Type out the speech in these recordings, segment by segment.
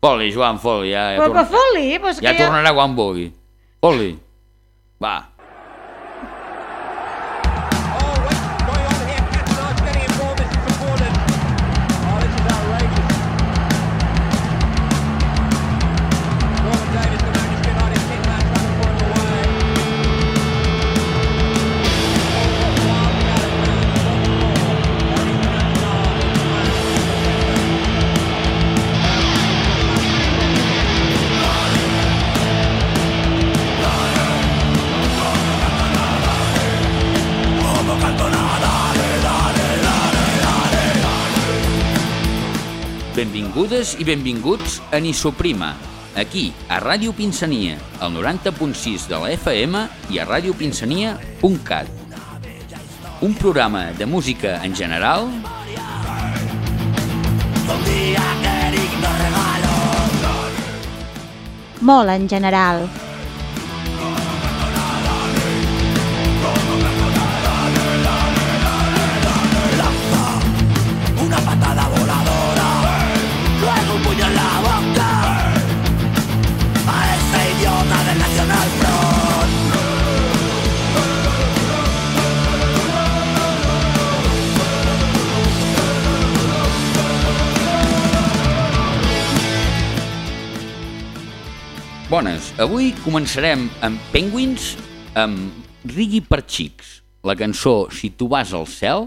Foli, Joan, foli. Ja, ja, Però, torna- foli, però és ja que ja... tornarà quan vulgui. Foli. Va. Benvingudes i benvinguts a Nisoprima, aquí, a Ràdio Pinsania, al 90.6 de la FM i a radiopinsania.cat. Un programa de música en general Molt en general. Bones, avui començarem amb Penguins, amb Rigui per Xics, la cançó Si tu vas al cel,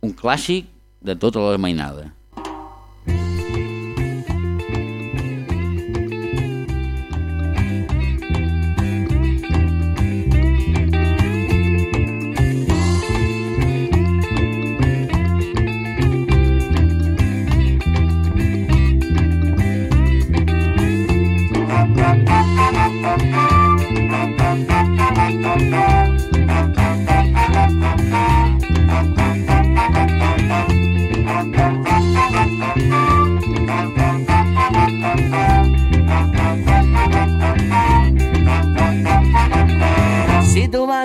un clàssic de tota la mainada. Si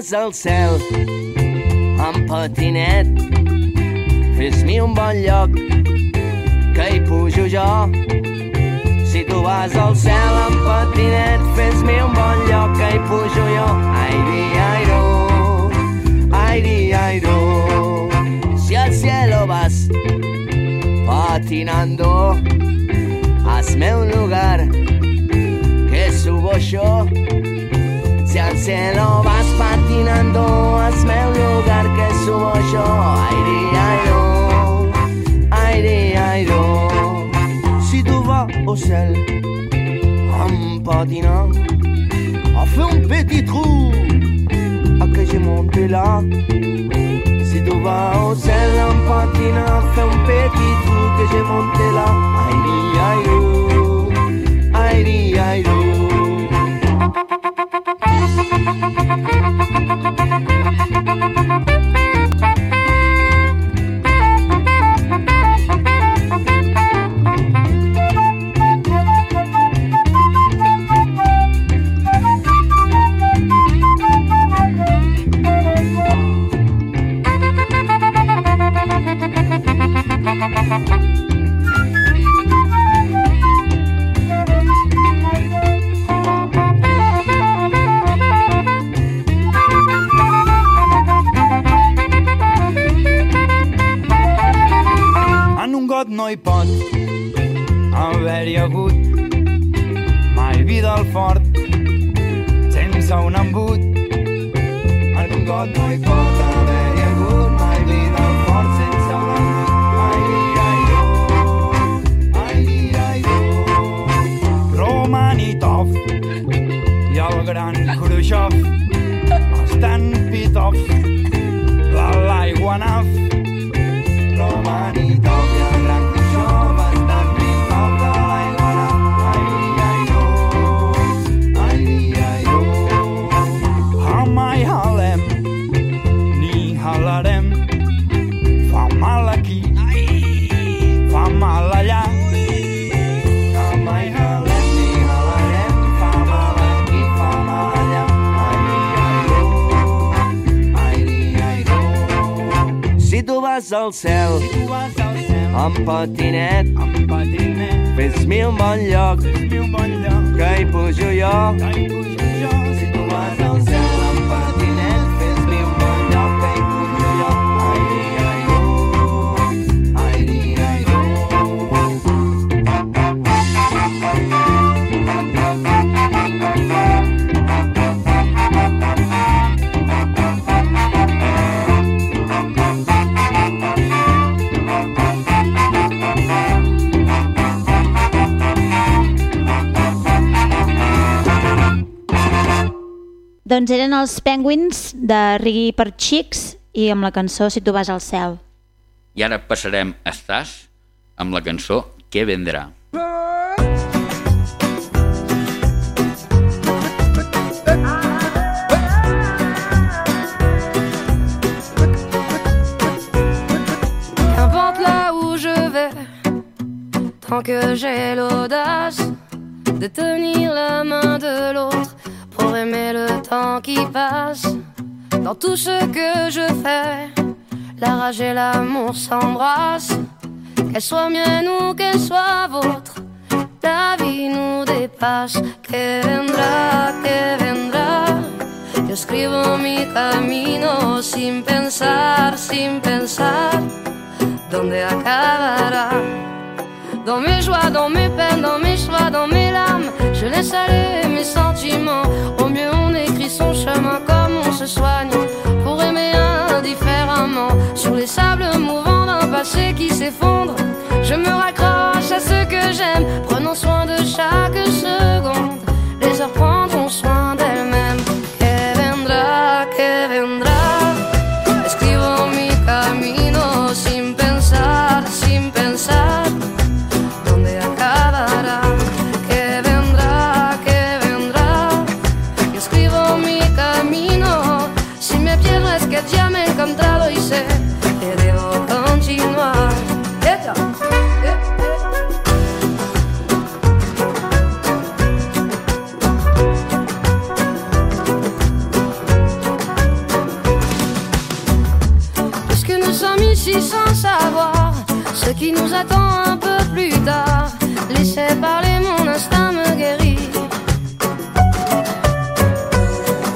vas al cel amb patinet. Fes-mi un bon lloc que hi pujo jo. Si tu vas al cel amb patinet Fes-mi un bon lloc que hi pujo jo. Ai, di, ai, do Ai, di, ai, do. Si al cielo vas patinando Hazme un lugar que subo yo al cielo vas patinando, hazme un lugar que subo yo. Aire, airo, aire, airo. Si tu vas au ciel en patinant, a fait un petit trou à que j'ai monté là. Si tu vas au ciel vas al cel. Amb patinet, amb patinet. Fes-me un bon lloc, fes-me un bon lloc, que hi pujo jo. que hi pujo jo. Si tu vas al cel Doncs eren els Penguins de Rigui per Xics i amb la cançó Si tu vas al cel. I ara passarem a Estàs amb la cançó Què vendrà. Qu'importe là où je vais, tant que j'ai l'audace de tenir la main de l'autre aimer le temps qui passe. Dans tout ce que je fais, la rage et l'amour s'embrassent. Qu'elle soit mienne ou qu'elle soit vôtre, la vie nous dépasse. Que vendrá, que vendrá. Yo escribo mi camino sin pensar, sin pensar dónde acabará? Dans mes joies, dans mes peines, dans mes choix, dans mes larmes, je laisse aller mes sentiments. Au mieux, on écrit son chemin comme on se soigne pour aimer indifféremment. Sur les sables mouvants d'un passé qui s'effondre, je me raccroche à ce que j'aime, prenant soin de chaque seconde. Nous attend un peu plus tard, laissez parler mon instinct me guérit.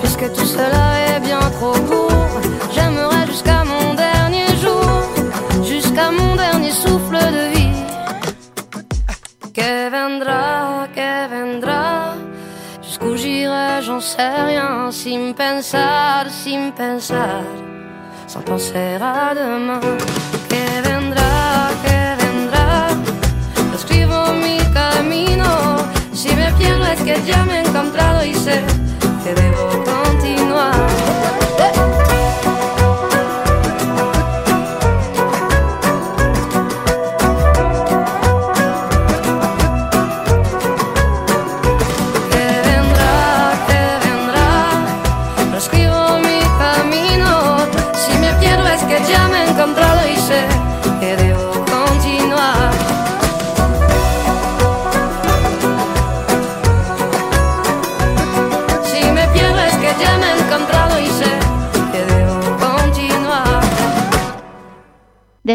Puisque tout cela est bien trop court, j'aimerais jusqu'à mon dernier jour, jusqu'à mon dernier souffle de vie. Que vendrá, que vendrá. Jusqu'où j'irai, j'en sais rien, sin pensar, sin pensar sans penser à demain.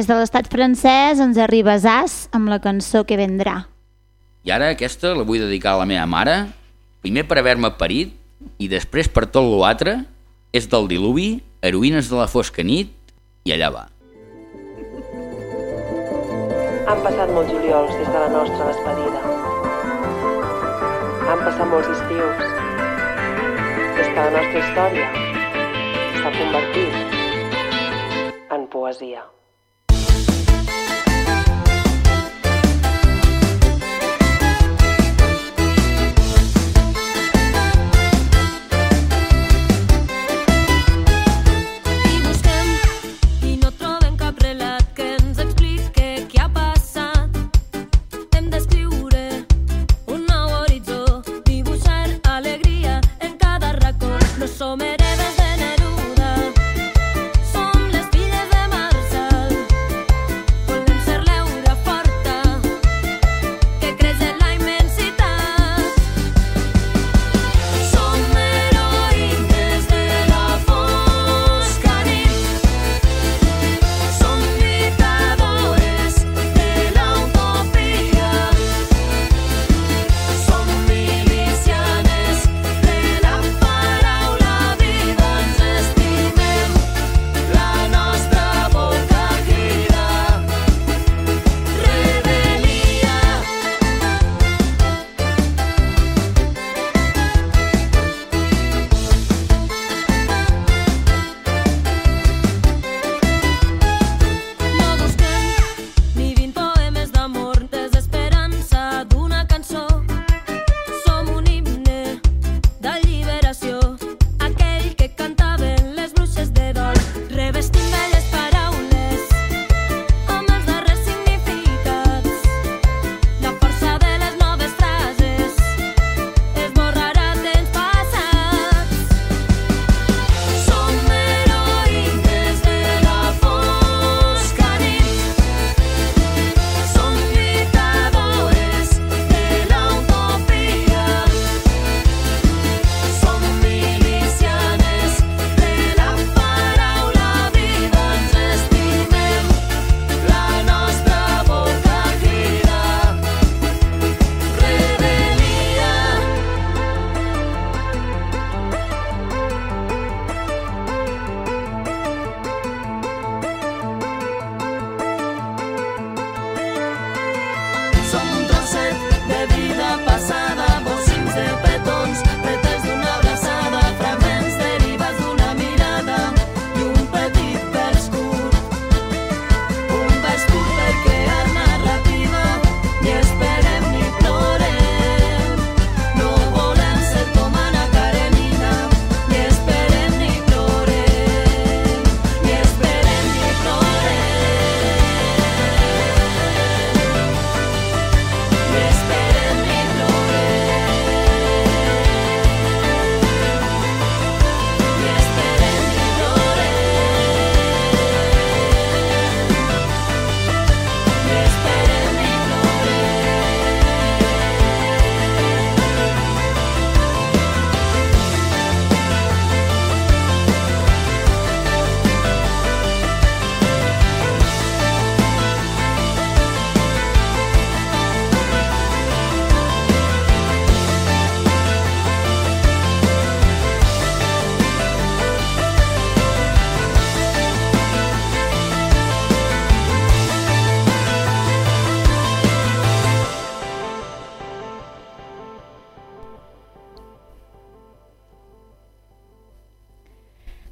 Des de l'estat francès ens arriba Zas amb la cançó que vendrà. I ara aquesta la vull dedicar a la meva mare, primer per haver-me parit i després per tot l'altre, és del diluvi, heroïnes de la fosca nit i allà va. Han passat molts juliols des de la nostra despedida. Han passat molts estius. Des que la nostra història s'ha convertit en poesia.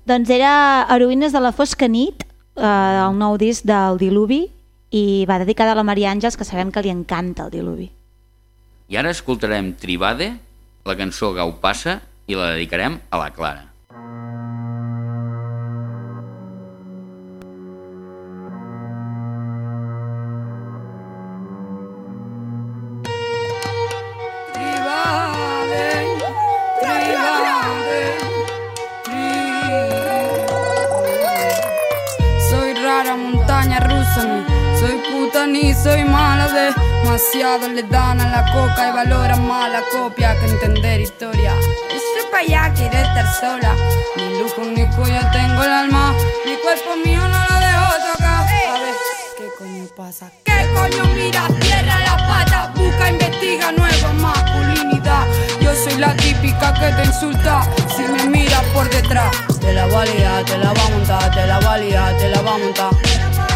Doncs era Heroïnes de la fosca nit, eh, el nou disc del Diluvi, i va dedicada a la Maria Àngels, que sabem que li encanta el Diluvi. I ara escoltarem Tribade, la cançó Gau passa, i la dedicarem a la Clara. Soy mala Demasiado le dan a la coca y valoran más la copia que entender historia. Ese pa' allá quiere estar sola, ni lujo ni cuya tengo el alma, mi cuerpo mío no lo dejo tocar. A ver, ¿qué coño pasa? ¿Qué coño mira? Cierra las patas, busca, investiga nueva masculinidad. Yo soy la típica que te insulta si me miras por detrás. Te la valía, te la va a montar, te la valía, te la va a montar.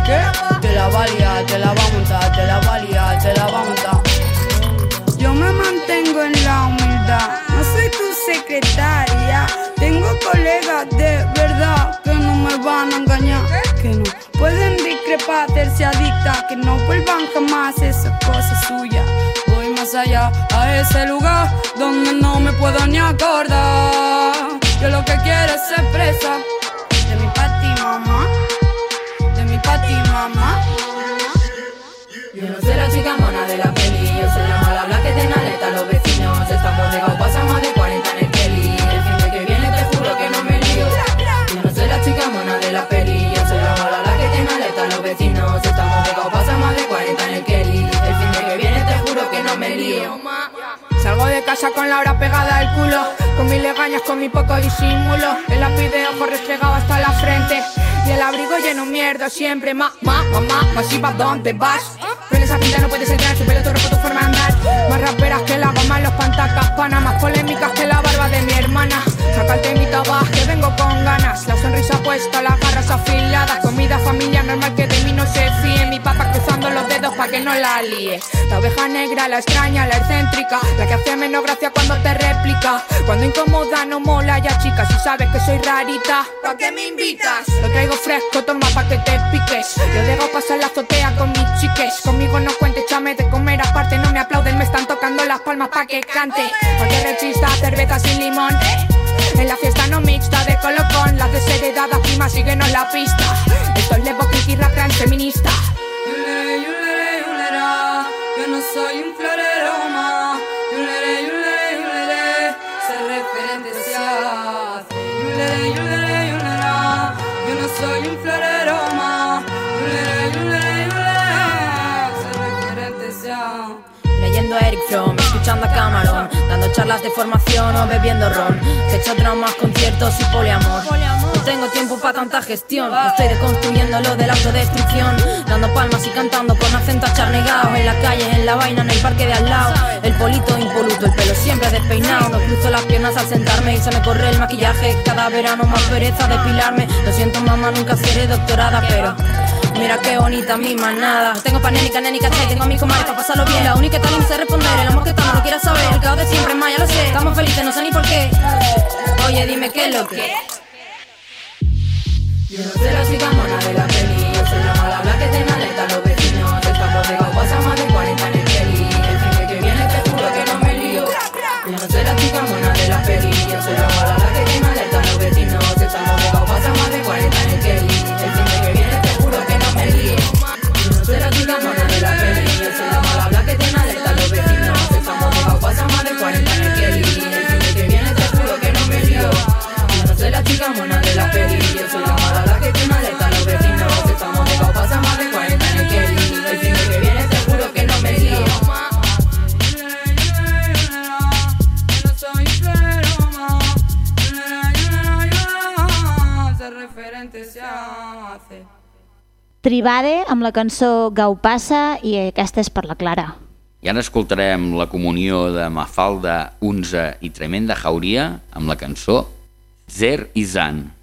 ¿Qué? Te la valía, te la va a montar, te la valía, te la va a montar. Yo me mantengo en la humildad, no soy tu secretaria. Tengo colegas de verdad que no me van a engañar, que no pueden discrepar, hacerse adicta, que no vuelvan jamás esas cosas suyas. Voy más allá a ese lugar donde no me puedo ni acordar. Yo lo que quiero es ser presa Yo no soy la chica mona de la peli, yo soy la mala blanca que tiene alerta a los vecinos. Estamos de pasan más de casa con la hora pegada al culo, con mis legañas, con mi poco disimulo. El lápiz de ojo restregado hasta la frente y el abrigo lleno mierda siempre. Ma, ma, mamá, masiva, ¿dónde vas? Pero esa pinta no puedes entrar, su pelo tu ropa, tu forma de andar. Más raperas que la goma en los pantacas, pana, más polémicas que la barba de mi hermana. Sacarte mi tabac, que vengo con ganas. La sonrisa puesta, las garras afiladas. Comida familia normal que de mí no se fíe. Mi papá cruzando los dedos pa' que no la líe. La oveja negra, la extraña, la excéntrica. La que hace menos gracia cuando te replica. Cuando incomoda no mola ya chica. Si sabes que soy rarita, ¿pa' qué me invitas? Lo traigo fresco, toma pa' que te piques. Yo dejo pasar la azotea con mis chiques. Conmigo no cuentes, chame de comer aparte. No me aplauden, me están tocando las palmas pa' que cante. Porque rechista, cerveza sin limón. En la fiesta no mixta de colocón, las desheredadas primas síguenos la pista. Esto es Levo Kiki rap trans feminista. Yulere, yulere, yulera, yo no soy un florero Escuchando a Cameron, dando charlas de formación o bebiendo ron. Hecho dramas, conciertos y poliamor. No tengo tiempo para tanta gestión. Estoy deconstruyendo lo de la autodestrucción. Dando palmas y cantando con acento acharnegado. En la calle, en la vaina, en el parque de al lado. El polito impoluto, el pelo siempre despeinado. No cruzo las piernas al sentarme y se me corre el maquillaje. Cada verano más pereza depilarme. Lo siento, mamá, nunca seré doctorada, pero. Mira qué bonita mi manada. Tengo pa' nénica, nénica, che Tengo a mi comadre pa' pasarlo bien. La única que tal sé responder El amor que estamos no quiera saber. El caos de siempre, más ya lo sé. Estamos felices, no sé ni por qué. Oye, dime qué es lo que Yo no soy la chica mona de la peli. Yo soy la mala blanca que tiene alerta a los vecinos. Estamos de pasa más de 40 en el Kelly El fin que viene te juro que no me lío. Yo no soy la chica mona de la peli. Yo soy la mala blanca la mona de la peli Yo soy la mala blanca que tiene alerta a los vecinos Estamos de pasa más de 40 en el Kelly El fin de que viene te juro que no me lío. Tribade amb la cançó Gau passa i aquesta és per la Clara. I ara escoltarem la comunió de Mafalda, Unza i Tremenda Jauria amb la cançó Zer Izan.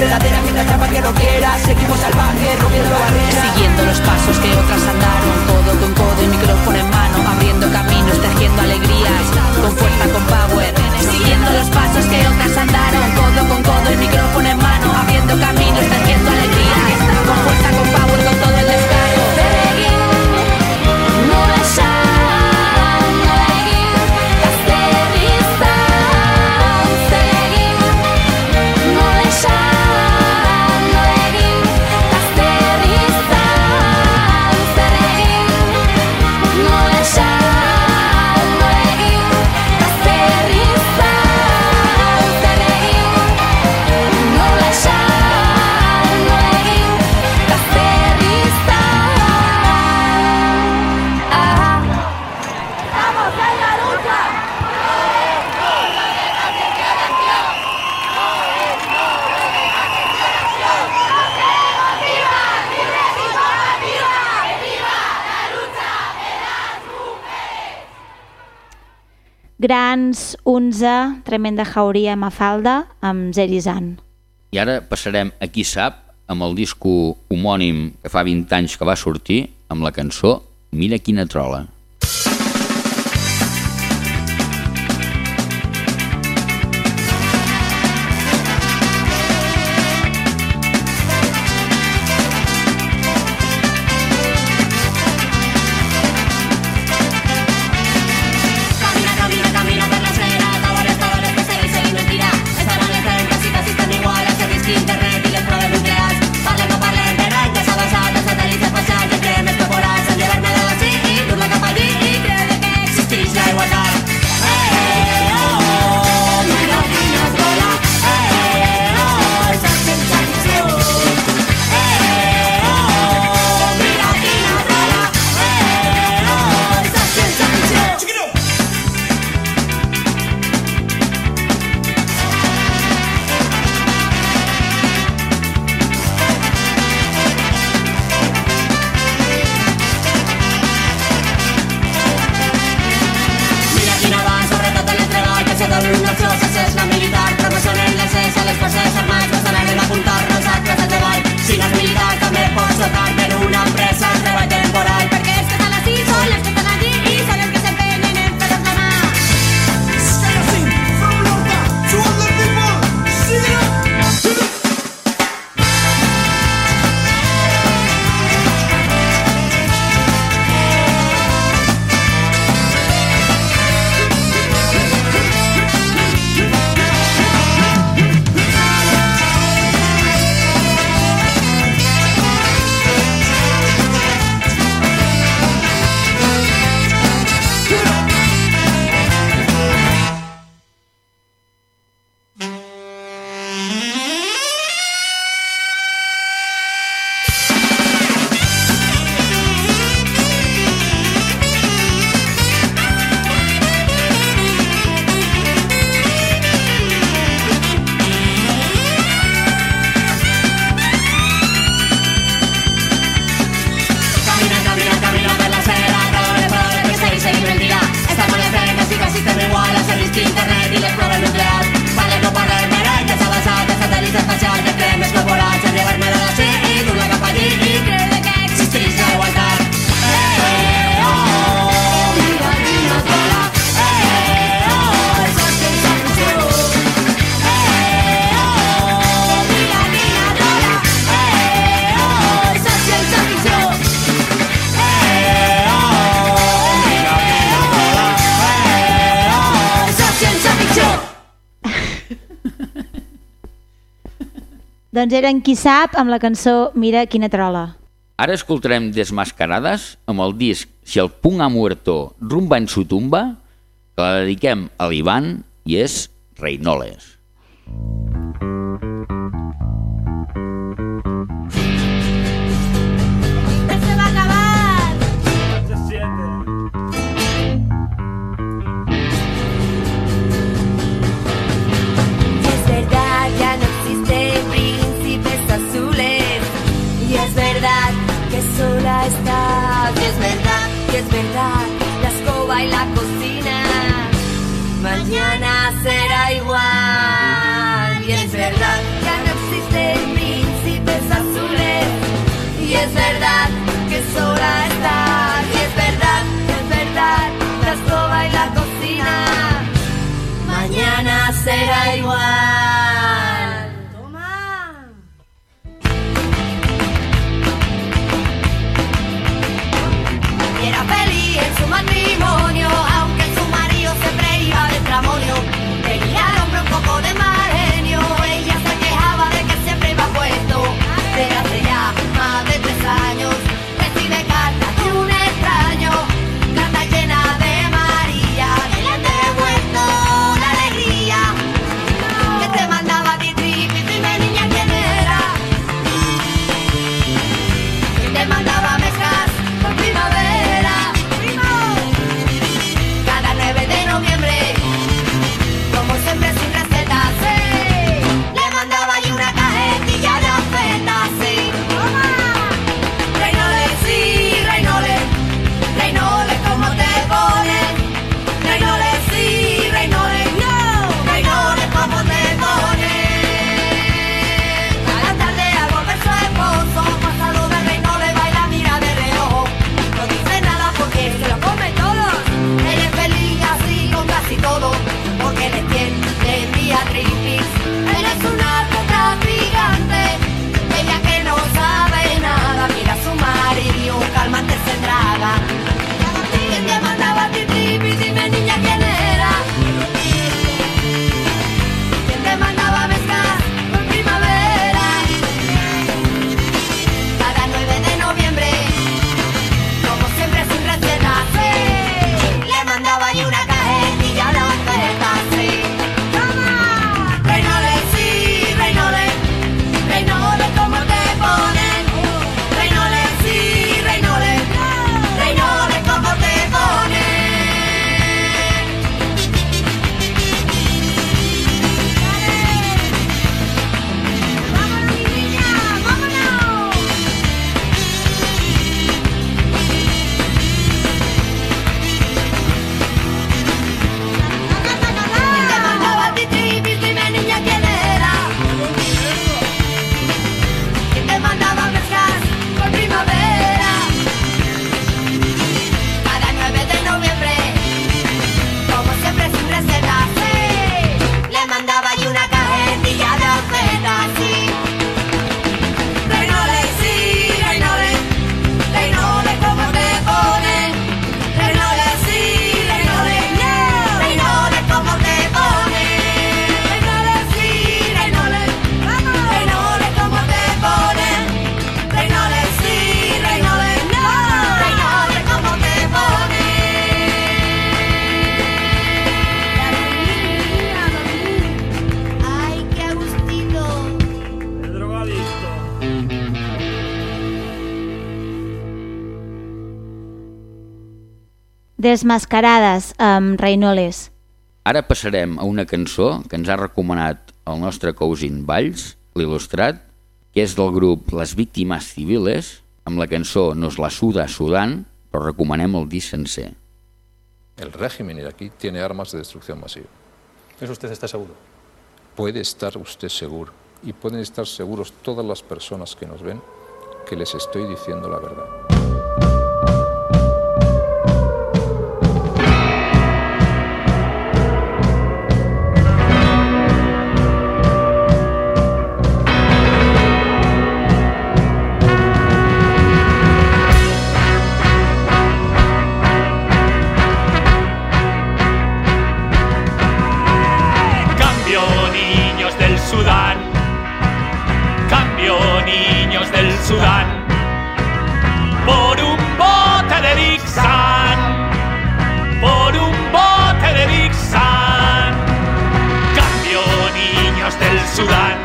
predadera que te atrapa que no quieras. Seguimos salvajes, rompiendo Siguiendo los pasos que otras andaron. Codo con codo y micrófono en mano. Abriendo caminos, tejiendo alegrías. Con fuerza, con power. Siguiendo los pasos que otras andaron. Codo con codo y micrófono en mano. Abriendo caminos, tejiendo alegrías. Con fuerza, con power, con todo Grans, Unza, Tremenda Jauria, Mafalda, amb Zerizan. I ara passarem a qui sap, amb el disco homònim que fa 20 anys que va sortir, amb la cançó Mira quina trola. Doncs eren Qui sap amb la cançó Mira quina trola. Ara escoltarem Desmascarades amb el disc Si el punt ha muerto rumba en su tumba, que la dediquem a l'Ivan i és Reinoles. Reinoles. Desmascarades, amb Reinoles. Ara passarem a una cançó que ens ha recomanat el nostre cousin Valls, l'il·lustrat, que és del grup Les Víctimes Civiles, amb la cançó Nos la suda Sudán, però recomanem el disc sencer. El régimen iraquí tiene armas de destrucción masiva. ¿Eso usted está seguro? Puede estar usted seguro y pueden estar seguros todas las personas que nos ven que les estoy diciendo la verdad. Del Sudán. Por un bote de Dixon. Por un bote de Dixon. Cambio niños del Sudán.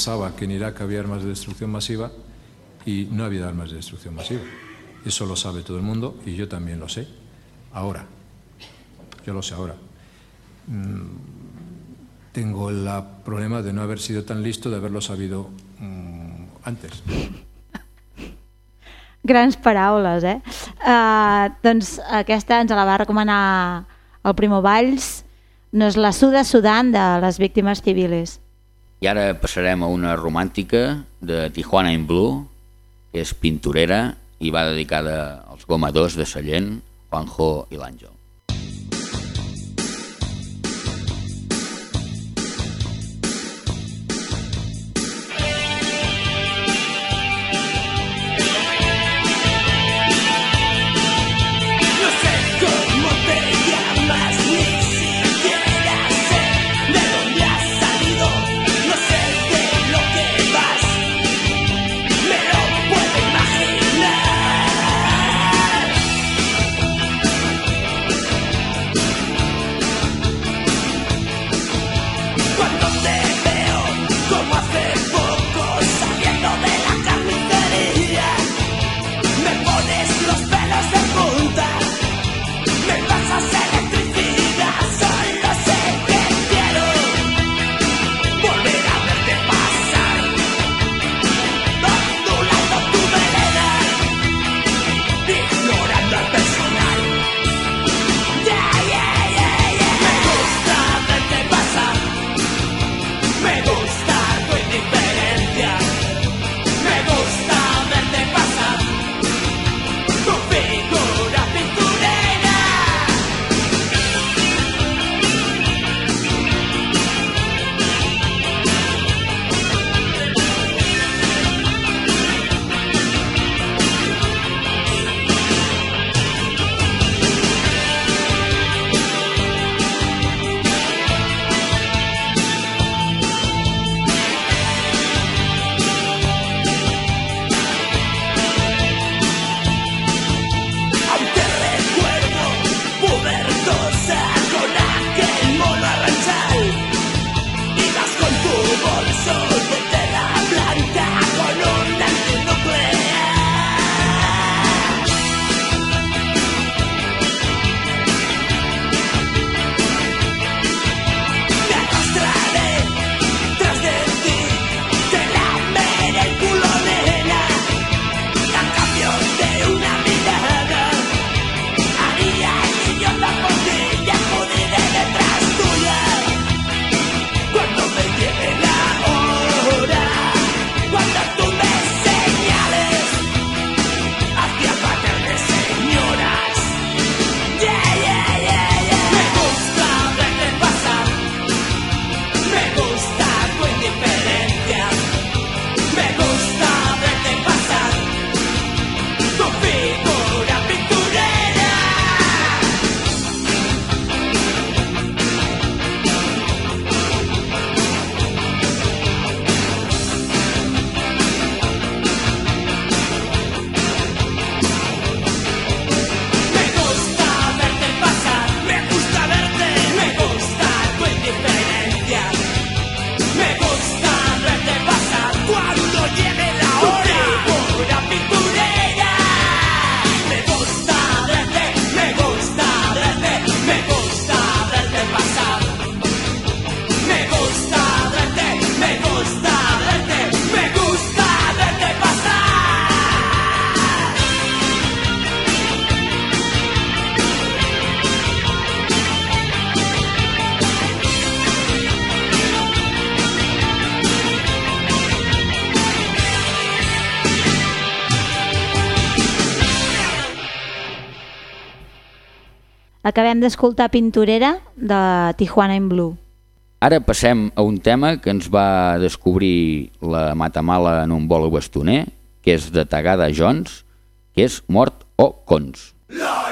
Pensaba que en Irak había armas de destrucción masiva y no había armas de destrucción masiva. Eso lo sabe todo el mundo y yo también lo sé. Ahora, yo lo sé ahora. Mm, Tengo el problema de no haber sido tan listo, de haberlo sabido mm, antes. Grans paraules, eh? Uh, doncs aquesta ens la va recomanar el Primo Valls, no és la Suda Sudan de les víctimes civiles. I ara passarem a una romàntica de Tijuana in Blue, que és pintorera i va dedicada als gomadors de Sallent, Juanjo i l'Àngel. Acabem d'escoltar Pinturera de Tijuana in Blue. Ara passem a un tema que ens va descobrir la Matamala en un bolo bastoner, que és de Tagada Jones, que és Mort o Cons. Lord!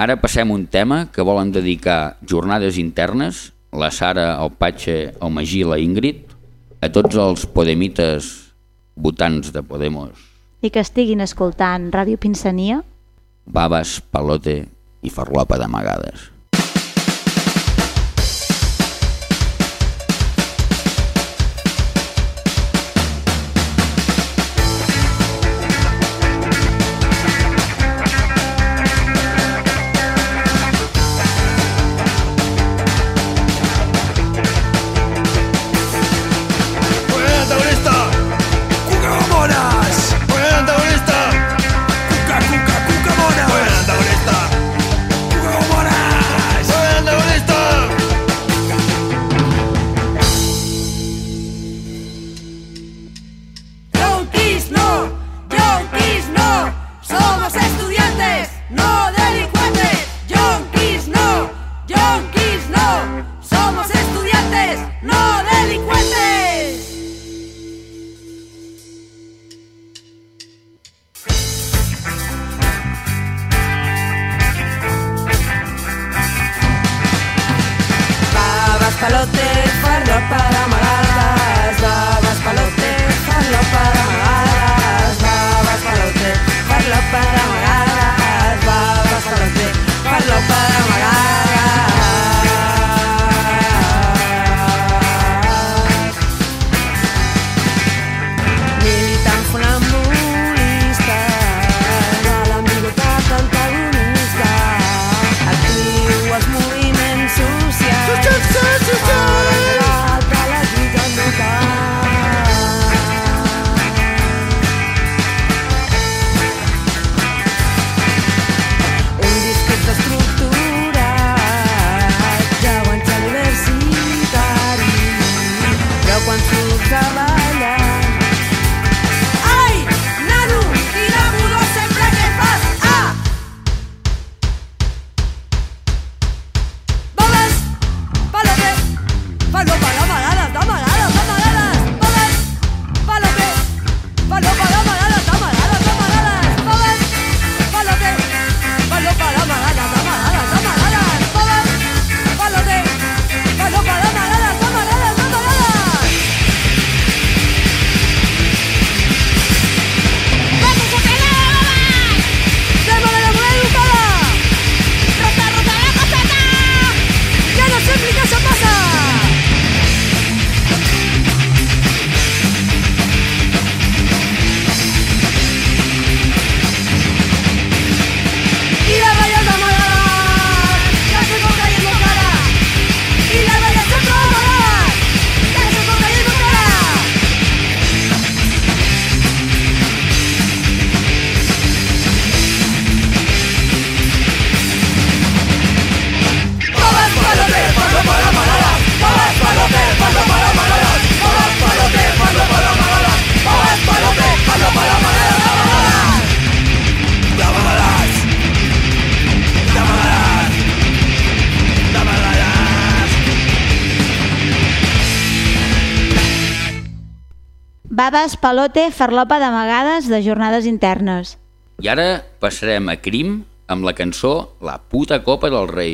Ara passem un tema que volen dedicar jornades internes, la Sara, el Patxe, el Magí, la Ingrid, a tots els podemites votants de Podemos. I que estiguin escoltant Ràdio Pinsania. Babes, Palote i farlopa d'amagades. time I Faves, pelote, farlopa d'amagades de jornades internes. I ara passarem a crim amb la cançó La puta copa del rei.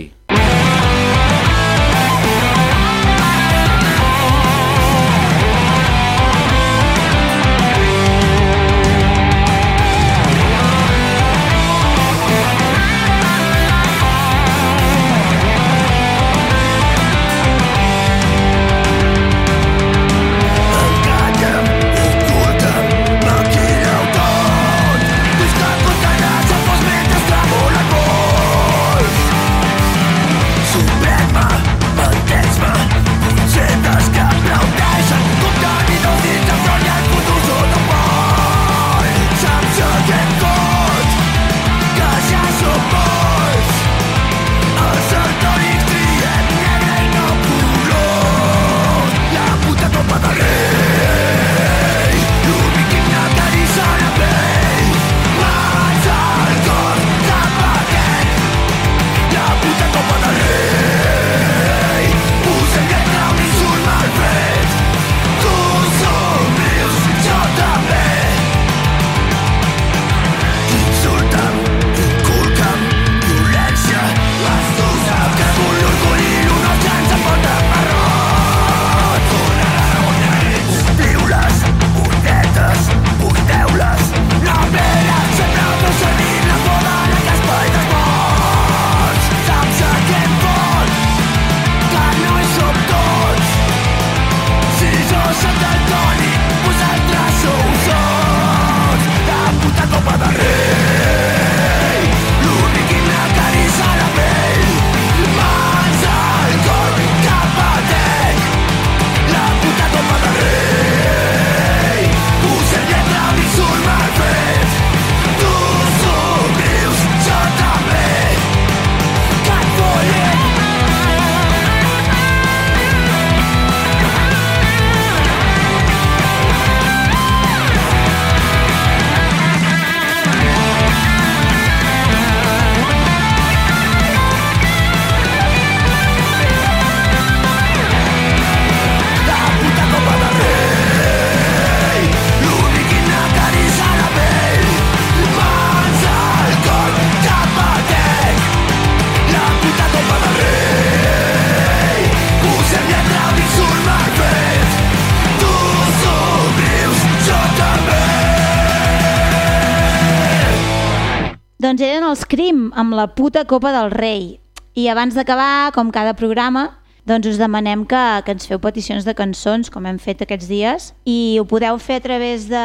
La puta Copa del Rei. I abans d'acabar, com cada programa, doncs us demanem que, que ens feu peticions de cançons, com hem fet aquests dies, i ho podeu fer a través de,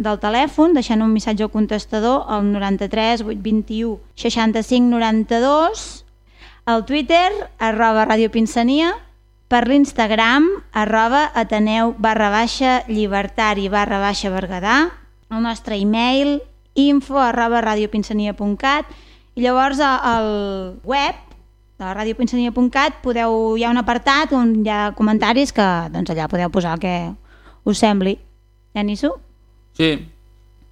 del telèfon, deixant un missatge al contestador al 93 821 65 92, al Twitter, arroba Ràdio Pinsania, per l'Instagram, arroba Ateneu barra baixa llibertari barra baixa Berguedà, el nostre e-mail, info arroba radiopinsania.cat i llavors al web de radiopinsania.cat podeu, hi ha un apartat on hi ha comentaris que doncs allà podeu posar el que us sembli. Ja, Nisso? Sí.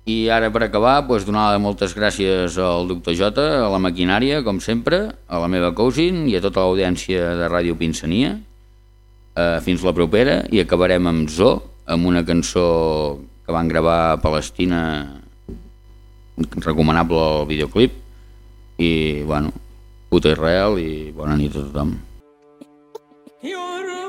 I ara per acabar, doncs, donar moltes gràcies al doctor Jota, a la maquinària, com sempre, a la meva cousin i a tota l'audiència de Ràdio Pinsania. Eh, fins la propera i acabarem amb Zo, amb una cançó que van gravar a Palestina, recomanable el videoclip, i, bueno, puta Israel i bona nit a tothom. Paraules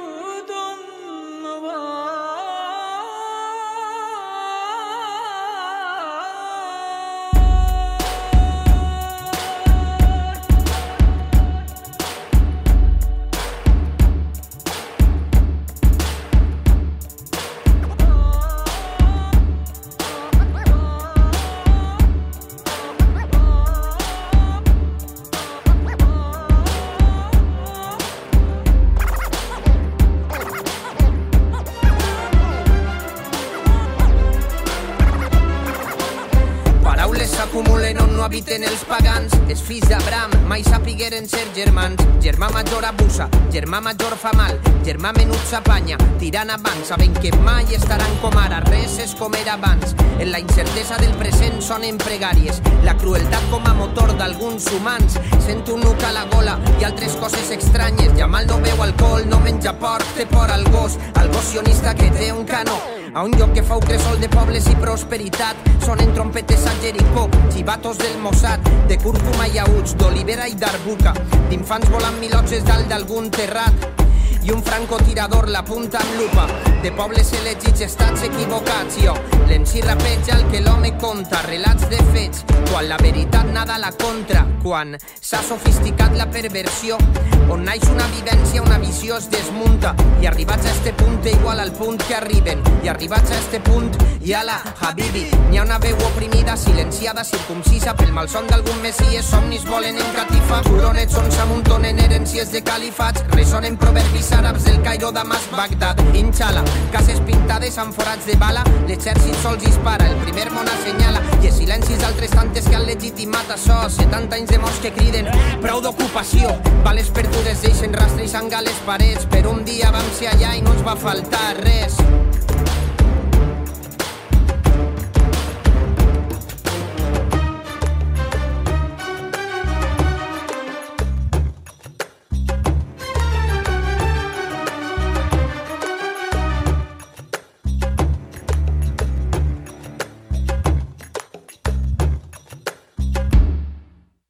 sapigueren ser germans. Germà major abusa, germà major fa mal, germà menut s'apanya, tirant avant, sabent que mai estaran com ara, res és com era abans. En la incertesa del present sonen pregàries, la crueltat com a motor d'alguns humans. Sento un nuc a la gola i altres coses estranyes. Jamal no beu alcohol, no menja porc, té por al gos, al gos sionista que té un canó. A un lloc que fa cresol de pobles i prosperitat. Sonen trompetes a Jericó, xivatos del Mossad. De cúrcuma i auts, d'olivera i d'arbuca. D'infants volant milotges dalt d'algun terrat i un francotirador l'apunta amb lupa. De pobles elegits estats equivocats. Jo l'enci rapeja el que l'home conta. Relats de fets quan la veritat nada la contra. Quan s'ha sofisticat la perversió on naix una vivència una visió es desmunta. I arribats a este punt igual al punt que arriben. I arribats a este punt i ala Habibi. N'hi ha una veu oprimida silenciada circumcisa pel malson d'algun messies somnis volen encatifa turonets on s'amuntonen herències de califats. Resonen proverbis àrabs del Cairo, Damas, Bagdad, Inchala, cases pintades amb forats de bala, l'exèrcit sols dispara, el primer món assenyala, i els silencis d'altres tantes que han legitimat això, 70 anys de morts que criden, prou d'ocupació, bales perdudes deixen rastres i sang a les parets, per un dia vam ser allà i no ens va faltar res.